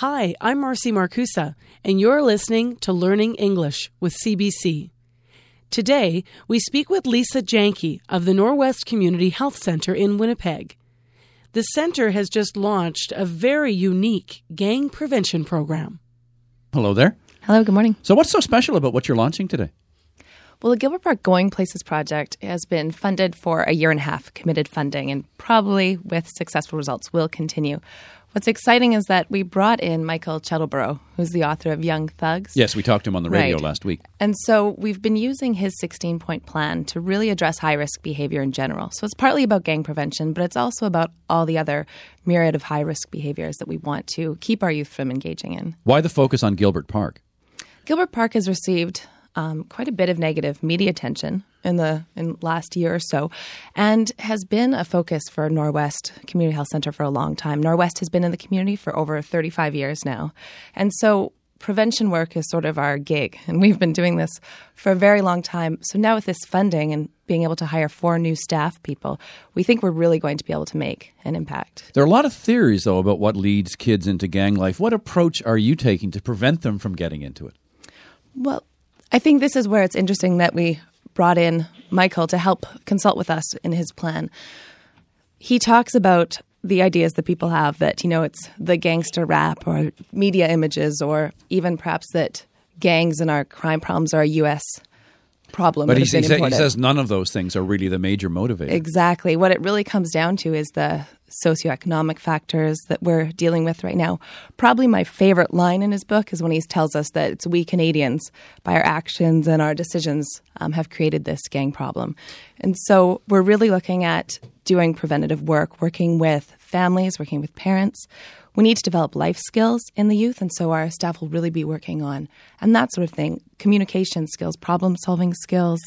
Hi, I'm Marcy Markusa, and you're listening to Learning English with CBC. Today, we speak with Lisa Janke of the Norwest Community Health Center in Winnipeg. The center has just launched a very unique gang prevention program. Hello there. Hello, good morning. So, what's so special about what you're launching today? Well, the Gilbert Park Going Places project has been funded for a year and a half, committed funding, and probably with successful results will continue. What's exciting is that we brought in Michael Chettleburgh, who's the author of Young Thugs. Yes, we talked to him on the radio Right. last week. And so we've been using his 16 point plan to really address high risk behavior in general. So it's partly about gang prevention, but it's also about all the other myriad of high risk behaviors that we want to keep our youth from engaging in. Why the focus on Gilbert Park? Gilbert Park has received um, quite a bit of negative media attention in the in last year or so, and has been a focus for Norwest Community Health Center for a long time. Norwest has been in the community for over 35 years now, and so prevention work is sort of our gig, and we've been doing this for a very long time. So now with this funding and being able to hire four new staff people, we think we're really going to be able to make an impact. There are a lot of theories, though, about what leads kids into gang life. What approach are you taking to prevent them from getting into it? Well, I think this is where it's interesting that we brought in Michael to help consult with us in his plan. He talks about the ideas that people have that, you know, it's the gangster rap or media images or even perhaps that gangs and our crime problems are a U.S. problem. But he, has he, sa- he says none of those things are really the major motivator. Exactly. What it really comes down to is the socioeconomic factors that we're dealing with right now. Probably my favorite line in his book is when he tells us that it's we Canadians, by our actions and our decisions, um, have created this gang problem. And so we're really looking at doing preventative work, working with families, working with parents. We need to develop life skills in the youth, and so our staff will really be working on and that sort of thing communication skills, problem solving skills.